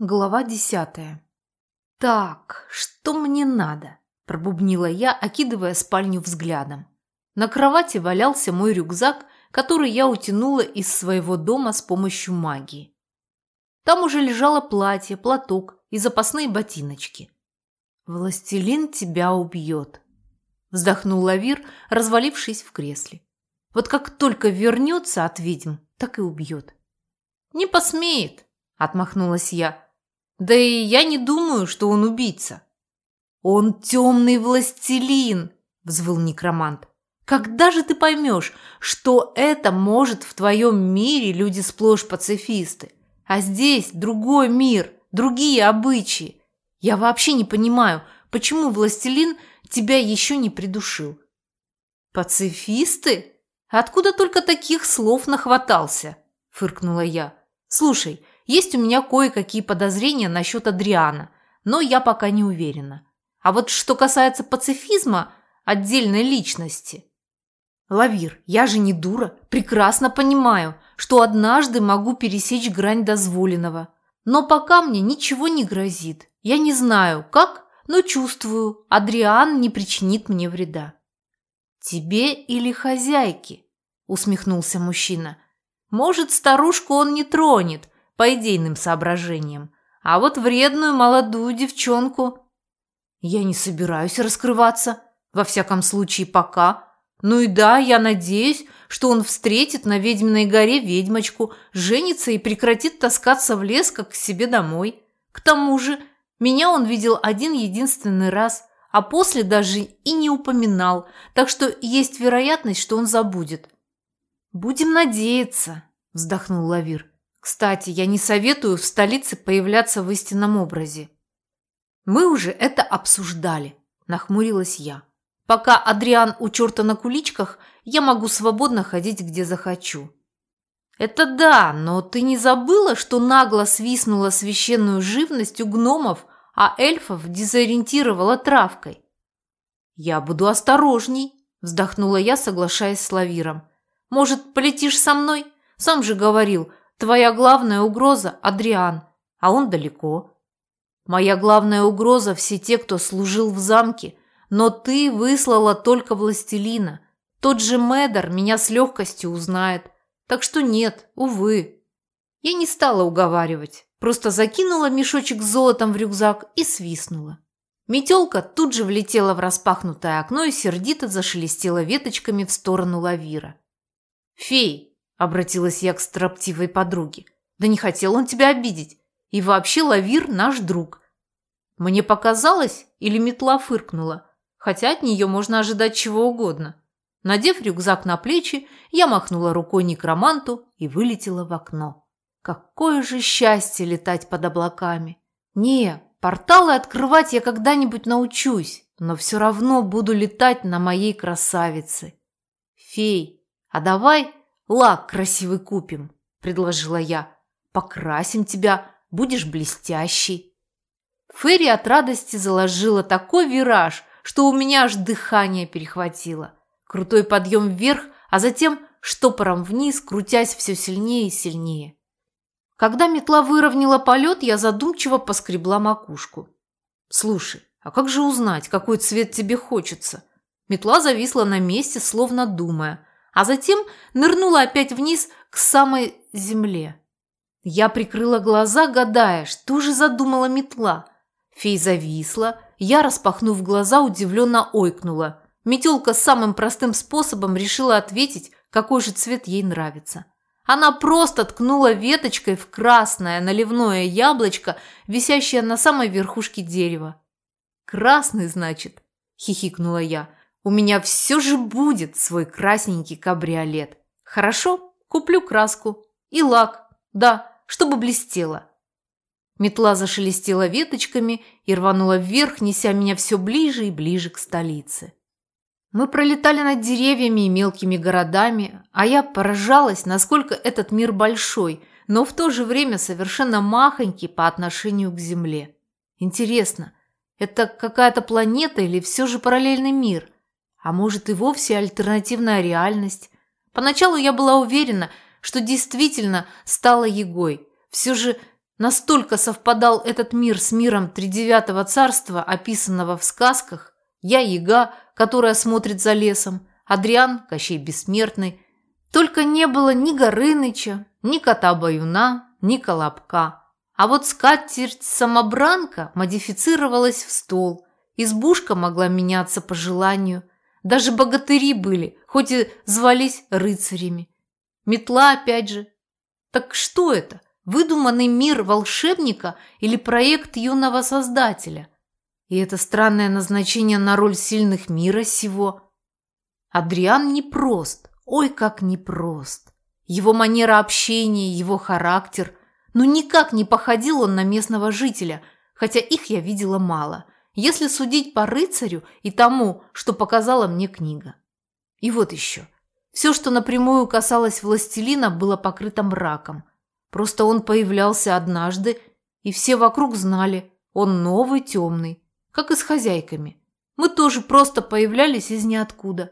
Глава десятая. «Так, что мне надо?» – пробубнила я, окидывая спальню взглядом. На кровати валялся мой рюкзак, который я утянула из своего дома с помощью магии. Там уже лежало платье, платок и запасные ботиночки. «Властелин тебя убьет», – вздохнул Лавир, развалившись в кресле. «Вот как только вернется от ведьм, так и убьет». «Не посмеет», – отмахнулась я. Да и я не думаю, что он убийца. Он темный властелин, взвыл некромант. Когда же ты поймешь, что это может в твоем мире люди сплошь пацифисты, а здесь другой мир, другие обычаи? Я вообще не понимаю, почему властелин тебя еще не придушил. Пацифисты? Откуда только таких слов нахватался? Фыркнула я. Слушай, есть у меня кое-какие подозрения насчет Адриана, но я пока не уверена. А вот что касается пацифизма отдельной личности. Лавир, я же не дура, прекрасно понимаю, что однажды могу пересечь грань дозволенного. Но пока мне ничего не грозит. Я не знаю, как, но чувствую, Адриан не причинит мне вреда. «Тебе или хозяйке?» – усмехнулся мужчина. «Может, старушку он не тронет, по идейным соображениям. А вот вредную молодую девчонку... Я не собираюсь раскрываться, во всяком случае пока. Ну и да, я надеюсь, что он встретит на Ведьминой горе ведьмочку, женится и прекратит таскаться в лес, как к себе домой. К тому же, меня он видел один единственный раз, а после даже и не упоминал, так что есть вероятность, что он забудет. «Будем надеяться», – вздохнул Лавир. Кстати, я не советую в столице появляться в истинном образе. Мы уже это обсуждали, нахмурилась я. Пока Адриан у черта на куличках, я могу свободно ходить, где захочу. Это да, но ты не забыла, что нагло свистнула священную живность у гномов, а эльфов дезориентировала травкой? Я буду осторожней, вздохнула я, соглашаясь с Лавиром. Может, полетишь со мной? Сам же говорил, Твоя главная угроза – Адриан, а он далеко. Моя главная угроза – все те, кто служил в замке, но ты выслала только властелина. Тот же Медор меня с легкостью узнает. Так что нет, увы. Я не стала уговаривать, просто закинула мешочек с золотом в рюкзак и свистнула. Метелка тут же влетела в распахнутое окно и сердито зашелестела веточками в сторону лавира. «Фей, Обратилась я к строптивой подруге. Да не хотел он тебя обидеть. И вообще Лавир наш друг. Мне показалось, или метла фыркнула, хотя от нее можно ожидать чего угодно. Надев рюкзак на плечи, я махнула рукой некроманту и вылетела в окно. Какое же счастье летать под облаками! Не, порталы открывать я когда-нибудь научусь, но все равно буду летать на моей красавице. Фей, а давай «Лак красивый купим», – предложила я. «Покрасим тебя, будешь блестящий». Ферри от радости заложила такой вираж, что у меня аж дыхание перехватило. Крутой подъем вверх, а затем штопором вниз, крутясь все сильнее и сильнее. Когда метла выровняла полет, я задумчиво поскребла макушку. «Слушай, а как же узнать, какой цвет тебе хочется?» Метла зависла на месте, словно думая, а затем нырнула опять вниз к самой земле. Я прикрыла глаза, гадая, что же задумала метла. Фей зависла, я, распахнув глаза, удивленно ойкнула. Метелка самым простым способом решила ответить, какой же цвет ей нравится. Она просто ткнула веточкой в красное наливное яблочко, висящее на самой верхушке дерева. «Красный, значит?» – хихикнула я. У меня все же будет свой красненький кабриолет. Хорошо, куплю краску. И лак. Да, чтобы блестело. Метла зашелестела веточками и рванула вверх, неся меня все ближе и ближе к столице. Мы пролетали над деревьями и мелкими городами, а я поражалась, насколько этот мир большой, но в то же время совершенно махонький по отношению к Земле. Интересно, это какая-то планета или все же параллельный мир – а может и вовсе альтернативная реальность. Поначалу я была уверена, что действительно стала Егой. Все же Настолько совпадал этот мир с миром Тридевятого царства, описанного в сказках. Я яга, которая смотрит за лесом, Адриан, Кощей Бессмертный. Только не было ни Горыныча, ни кота-баюна, ни колобка. А вот скатерть-самобранка модифицировалась в стол. Избушка могла меняться по желанию. Даже богатыри были, хоть и звались рыцарями. Метла опять же. Так что это? Выдуманный мир волшебника или проект юного создателя? И это странное назначение на роль сильных мира сего. Адриан непрост, ой, как непрост. Его манера общения, его характер – но никак не походил он на местного жителя, хотя их я видела мало, если судить по рыцарю и тому, что показала мне книга. И вот еще. Все, что напрямую касалось властелина, было покрыто мраком. Просто он появлялся однажды, и все вокруг знали, он новый, темный, как и с хозяйками. Мы тоже просто появлялись из ниоткуда.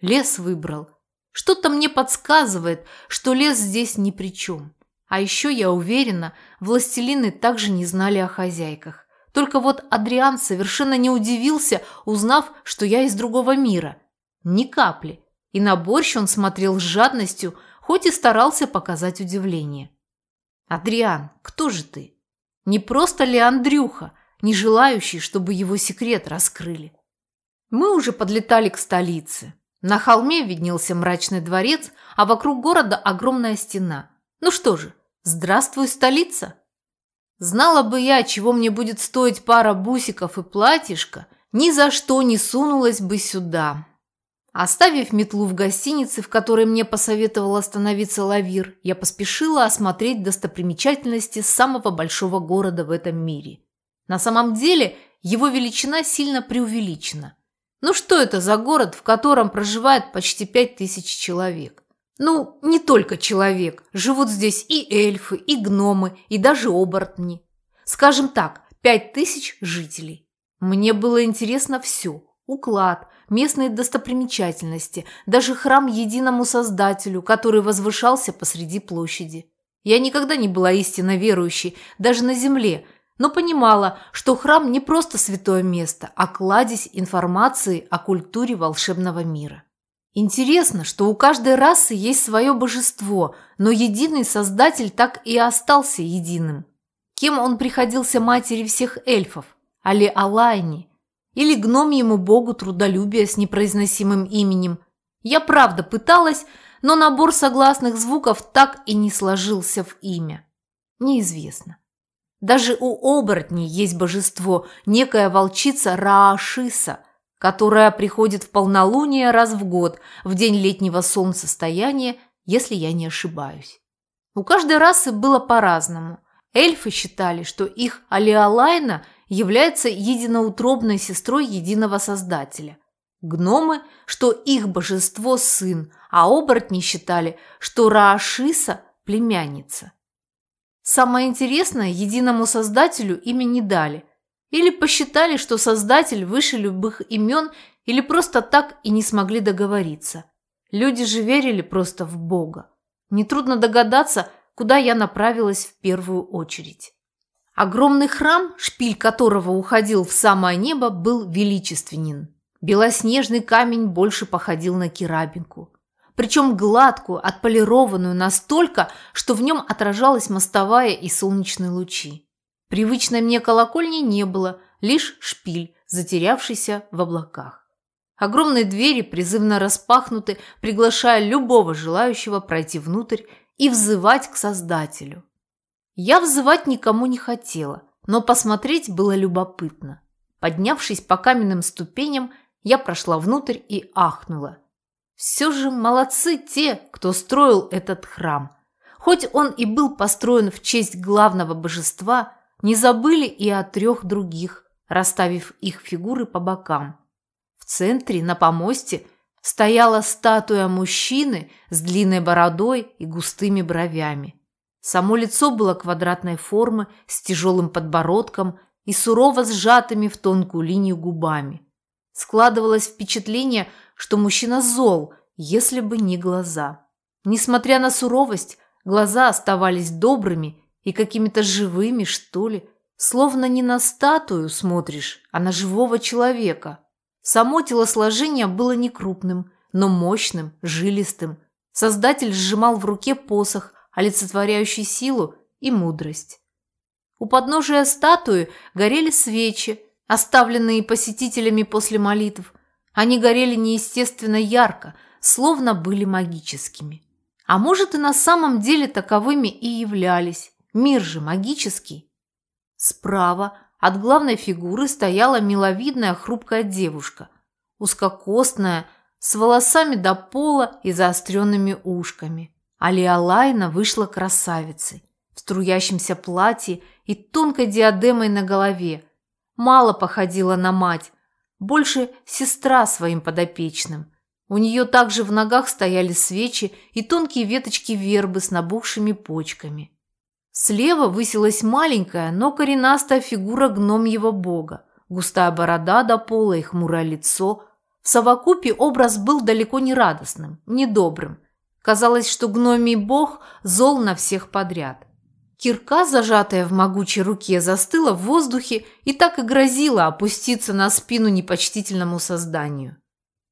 Лес выбрал. Что-то мне подсказывает, что лес здесь ни при чем. А еще, я уверена, властелины также не знали о хозяйках. Только вот Адриан совершенно не удивился, узнав, что я из другого мира. Ни капли. И на борщ он смотрел с жадностью, хоть и старался показать удивление. «Адриан, кто же ты? Не просто ли Андрюха, не желающий, чтобы его секрет раскрыли?» Мы уже подлетали к столице. На холме виднелся мрачный дворец, а вокруг города огромная стена. Ну что же, Здравствуй, столица! Знала бы я, чего мне будет стоить пара бусиков и платьишко, ни за что не сунулась бы сюда. Оставив метлу в гостинице, в которой мне посоветовал остановиться лавир, я поспешила осмотреть достопримечательности самого большого города в этом мире. На самом деле его величина сильно преувеличена. Ну что это за город, в котором проживает почти пять тысяч человек? Ну, не только человек. Живут здесь и эльфы, и гномы, и даже оборотни. Скажем так, пять тысяч жителей. Мне было интересно все. Уклад, местные достопримечательности, даже храм единому Создателю, который возвышался посреди площади. Я никогда не была истинно верующей, даже на земле, но понимала, что храм не просто святое место, а кладезь информации о культуре волшебного мира. Интересно, что у каждой расы есть свое божество, но единый создатель так и остался единым. Кем он приходился матери всех эльфов? Али Алайни? Или гномьему богу трудолюбия с непроизносимым именем? Я правда пыталась, но набор согласных звуков так и не сложился в имя. Неизвестно. Даже у оборотней есть божество, некая волчица Раашиса – которая приходит в полнолуние раз в год, в день летнего солнцестояния, если я не ошибаюсь. У каждой расы было по-разному. Эльфы считали, что их Алиалайна является единоутробной сестрой единого создателя. Гномы, что их божество – сын, а оборотни считали, что Раашиса – племянница. Самое интересное, единому создателю имя не дали, или посчитали, что Создатель выше любых имен, или просто так и не смогли договориться. Люди же верили просто в Бога. Нетрудно догадаться, куда я направилась в первую очередь. Огромный храм, шпиль которого уходил в самое небо, был величественен. Белоснежный камень больше походил на керамику. Причем гладкую, отполированную настолько, что в нем отражалась мостовая и солнечные лучи. Привычной мне колокольни не было, лишь шпиль, затерявшийся в облаках. Огромные двери призывно распахнуты, приглашая любого желающего пройти внутрь и взывать к Создателю. Я взывать никому не хотела, но посмотреть было любопытно. Поднявшись по каменным ступеням, я прошла внутрь и ахнула. Все же молодцы те, кто строил этот храм. Хоть он и был построен в честь главного божества – не забыли и о трех других, расставив их фигуры по бокам. В центре, на помосте, стояла статуя мужчины с длинной бородой и густыми бровями. Само лицо было квадратной формы с тяжелым подбородком и сурово сжатыми в тонкую линию губами. Складывалось впечатление, что мужчина зол, если бы не глаза. Несмотря на суровость, глаза оставались добрыми и какими-то живыми, что ли. Словно не на статую смотришь, а на живого человека. Само телосложение было не крупным, но мощным, жилистым. Создатель сжимал в руке посох, олицетворяющий силу и мудрость. У подножия статуи горели свечи, оставленные посетителями после молитв. Они горели неестественно ярко, словно были магическими. А может и на самом деле таковыми и являлись. Мир же магический. Справа от главной фигуры стояла миловидная хрупкая девушка, узкокостная, с волосами до пола и заостренными ушками. Алиалайна вышла красавицей, в струящемся платье и тонкой диадемой на голове. Мало походила на мать, больше сестра своим подопечным. У нее также в ногах стояли свечи и тонкие веточки вербы с набухшими почками. Слева высилась маленькая, но коренастая фигура гномьего бога. Густая борода до пола и хмурое лицо. В совокупе образ был далеко не радостным, не добрым. Казалось, что гномий бог зол на всех подряд. Кирка, зажатая в могучей руке, застыла в воздухе и так и грозила опуститься на спину непочтительному созданию.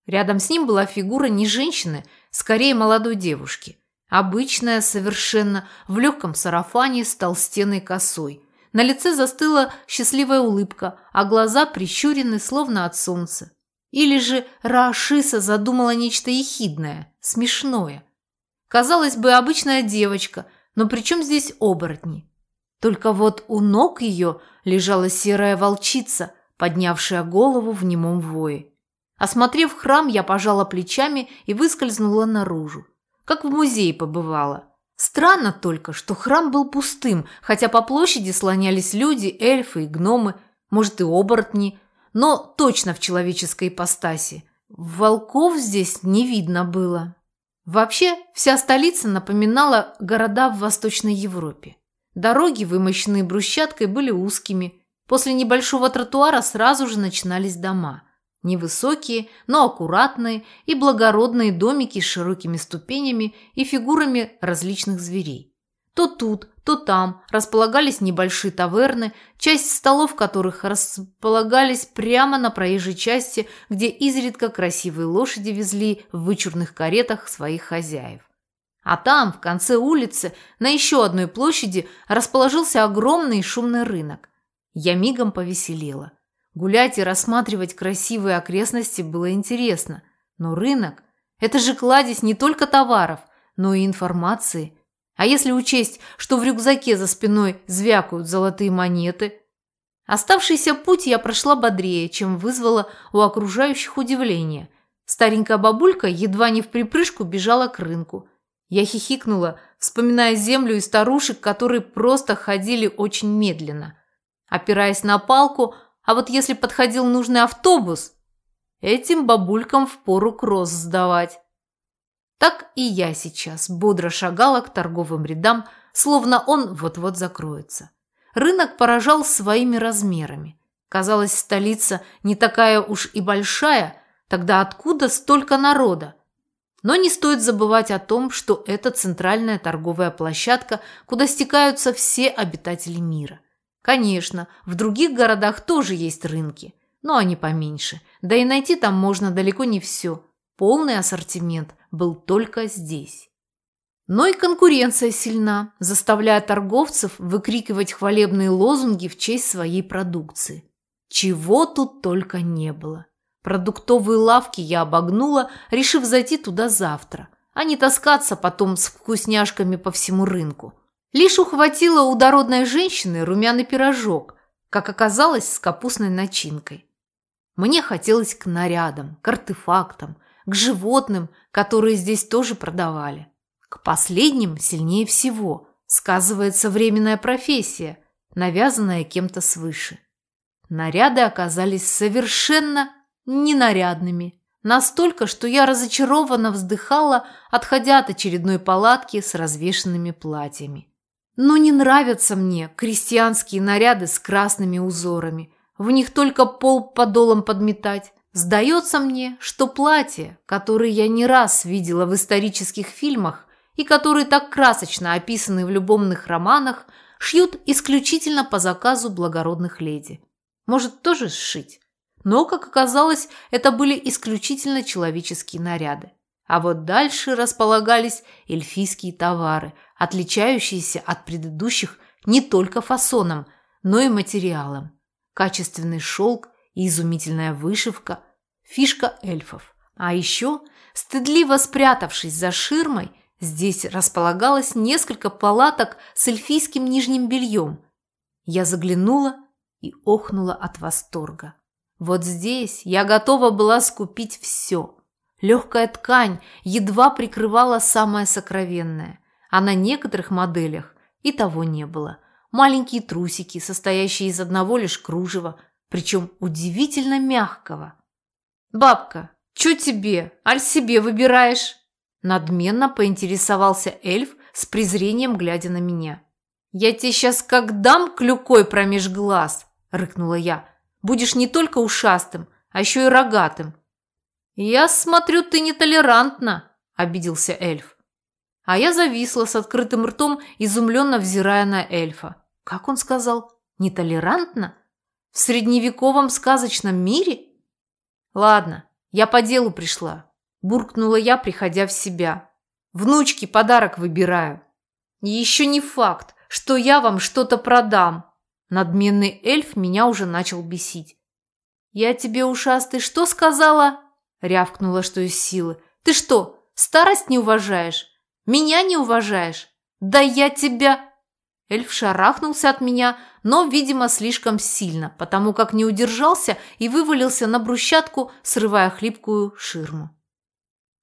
Рядом с ним была фигура не женщины, скорее молодой девушки. Обычная совершенно, в легком сарафане с толстенной косой. На лице застыла счастливая улыбка, а глаза прищурены, словно от солнца. Или же Раашиса задумала нечто ехидное, смешное. Казалось бы, обычная девочка – но при чем здесь оборотни? Только вот у ног ее лежала серая волчица, поднявшая голову в немом вое. Осмотрев храм, я пожала плечами и выскользнула наружу. Как в музее побывала. Странно только, что храм был пустым, хотя по площади слонялись люди, эльфы и гномы, может и оборотни, но точно в человеческой ипостаси. Волков здесь не видно было. Вообще, вся столица напоминала города в Восточной Европе. Дороги, вымощенные брусчаткой, были узкими. После небольшого тротуара сразу же начинались дома. Невысокие, но аккуратные и благородные домики с широкими ступенями и фигурами различных зверей. То тут, то там располагались небольшие таверны, часть столов которых располагались прямо на проезжей части, где изредка красивые лошади везли в вычурных каретах своих хозяев. А там, в конце улицы, на еще одной площади расположился огромный шумный рынок. Я мигом повеселела. Гулять и рассматривать красивые окрестности было интересно, но рынок – это же кладезь не только товаров, но и информации – а если учесть, что в рюкзаке за спиной звякают золотые монеты? Оставшийся путь я прошла бодрее, чем вызвала у окружающих удивление. Старенькая бабулька едва не в припрыжку бежала к рынку. Я хихикнула, вспоминая землю и старушек, которые просто ходили очень медленно. Опираясь на палку, а вот если подходил нужный автобус, этим бабулькам впору кросс сдавать. Так и я сейчас бодро шагала к торговым рядам, словно он вот-вот закроется. Рынок поражал своими размерами. Казалось, столица не такая уж и большая, тогда откуда столько народа? Но не стоит забывать о том, что это центральная торговая площадка, куда стекаются все обитатели мира. Конечно, в других городах тоже есть рынки, но они поменьше, да и найти там можно далеко не все. Полный ассортимент был только здесь. Но и конкуренция сильна, заставляя торговцев выкрикивать хвалебные лозунги в честь своей продукции. Чего тут только не было. Продуктовые лавки я обогнула, решив зайти туда завтра, а не таскаться потом с вкусняшками по всему рынку. Лишь ухватила у дородной женщины румяный пирожок, как оказалось, с капустной начинкой. Мне хотелось к нарядам, к артефактам, к животным, которые здесь тоже продавали. К последним сильнее всего сказывается временная профессия, навязанная кем-то свыше. Наряды оказались совершенно ненарядными. Настолько, что я разочарованно вздыхала, отходя от очередной палатки с развешенными платьями. Но не нравятся мне крестьянские наряды с красными узорами. В них только пол подолом подметать. Сдается мне, что платья, которые я не раз видела в исторических фильмах и которые так красочно описаны в любовных романах, шьют исключительно по заказу благородных леди. Может, тоже сшить? Но, как оказалось, это были исключительно человеческие наряды. А вот дальше располагались эльфийские товары, отличающиеся от предыдущих не только фасоном, но и материалом. Качественный шелк и изумительная вышивка – фишка эльфов. А еще, стыдливо спрятавшись за ширмой, здесь располагалось несколько палаток с эльфийским нижним бельем. Я заглянула и охнула от восторга. Вот здесь я готова была скупить все. Легкая ткань едва прикрывала самое сокровенное, а на некоторых моделях и того не было. Маленькие трусики, состоящие из одного лишь кружева, причем удивительно мягкого. «Бабка, чё тебе? Аль себе выбираешь?» Надменно поинтересовался эльф с презрением, глядя на меня. «Я тебе сейчас как дам клюкой промеж глаз!» – рыкнула я. «Будешь не только ушастым, а еще и рогатым». «Я смотрю, ты нетолерантна», – обиделся эльф. А я зависла с открытым ртом, изумленно взирая на эльфа. Как он сказал? Нетолерантно? В средневековом сказочном мире? Ладно, я по делу пришла. Буркнула я, приходя в себя. Внучке подарок выбираю. Еще не факт, что я вам что-то продам. Надменный эльф меня уже начал бесить. «Я тебе, ушастый, что сказала?» Рявкнула, что из силы. «Ты что, старость не уважаешь? Меня не уважаешь? Да я тебя...» Эльф шарахнулся от меня, но, видимо, слишком сильно, потому как не удержался и вывалился на брусчатку, срывая хлипкую ширму.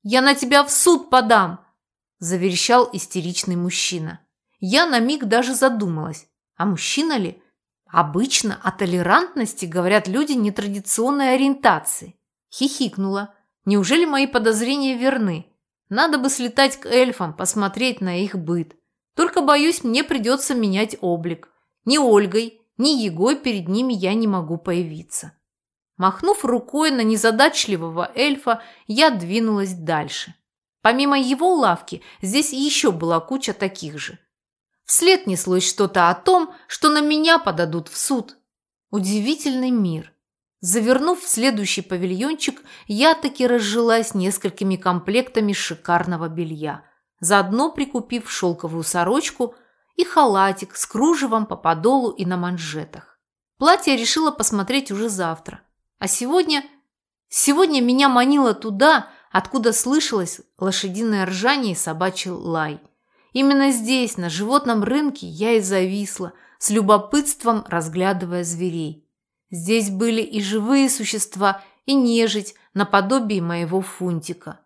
«Я на тебя в суд подам!» – заверещал истеричный мужчина. Я на миг даже задумалась, а мужчина ли? Обычно о толерантности говорят люди нетрадиционной ориентации. Хихикнула. Неужели мои подозрения верны? Надо бы слетать к эльфам, посмотреть на их быт. Только, боюсь, мне придется менять облик. Ни Ольгой, ни Егой перед ними я не могу появиться. Махнув рукой на незадачливого эльфа, я двинулась дальше. Помимо его лавки, здесь еще была куча таких же. Вслед неслось что-то о том, что на меня подадут в суд. Удивительный мир. Завернув в следующий павильончик, я таки разжилась несколькими комплектами шикарного белья – заодно прикупив шелковую сорочку и халатик с кружевом по подолу и на манжетах. Платье решила посмотреть уже завтра. А сегодня... Сегодня меня манило туда, откуда слышалось лошадиное ржание и собачий лай. Именно здесь, на животном рынке, я и зависла, с любопытством разглядывая зверей. Здесь были и живые существа, и нежить, наподобие моего фунтика.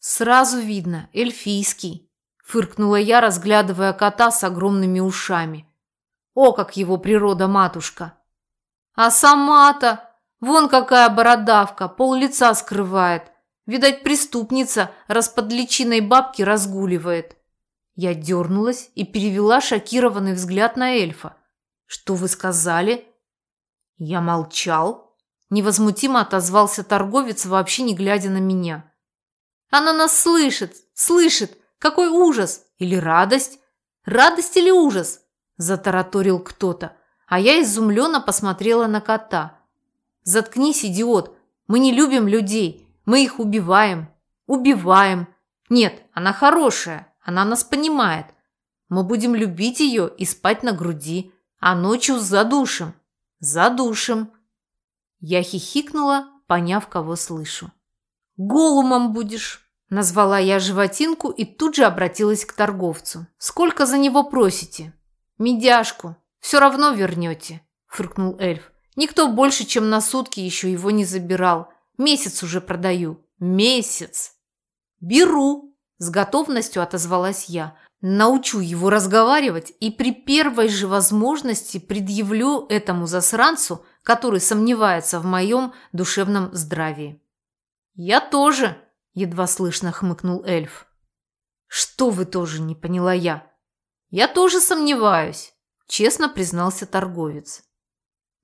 «Сразу видно, эльфийский», – фыркнула я, разглядывая кота с огромными ушами. «О, как его природа-матушка!» «А сама-то! Вон какая бородавка, пол лица скрывает. Видать, преступница, раз под личиной бабки разгуливает». Я дернулась и перевела шокированный взгляд на эльфа. «Что вы сказали?» Я молчал. Невозмутимо отозвался торговец, вообще не глядя на меня. Она нас слышит, слышит. Какой ужас! Или радость? Радость или ужас? Затараторил кто-то. А я изумленно посмотрела на кота. Заткнись, идиот. Мы не любим людей. Мы их убиваем. Убиваем. Нет, она хорошая. Она нас понимает. Мы будем любить ее и спать на груди. А ночью задушим. Задушим. Я хихикнула, поняв, кого слышу. «Голумом будешь!» Назвала я животинку и тут же обратилась к торговцу. «Сколько за него просите?» «Медяшку. Все равно вернете», – фыркнул эльф. «Никто больше, чем на сутки еще его не забирал. Месяц уже продаю. Месяц!» «Беру!» – с готовностью отозвалась я. «Научу его разговаривать и при первой же возможности предъявлю этому засранцу, который сомневается в моем душевном здравии». «Я тоже!» – едва слышно хмыкнул эльф. «Что вы тоже?» – не поняла я. «Я тоже сомневаюсь», – честно признался торговец.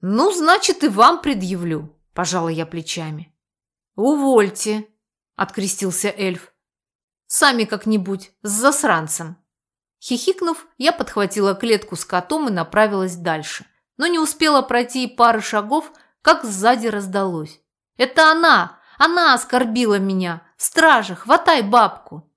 «Ну, значит, и вам предъявлю», – пожала я плечами. «Увольте», – открестился эльф. «Сами как-нибудь, с засранцем». Хихикнув, я подхватила клетку с котом и направилась дальше. Но не успела пройти и пары шагов, как сзади раздалось. «Это она! Она оскорбила меня! Стража, хватай бабку!»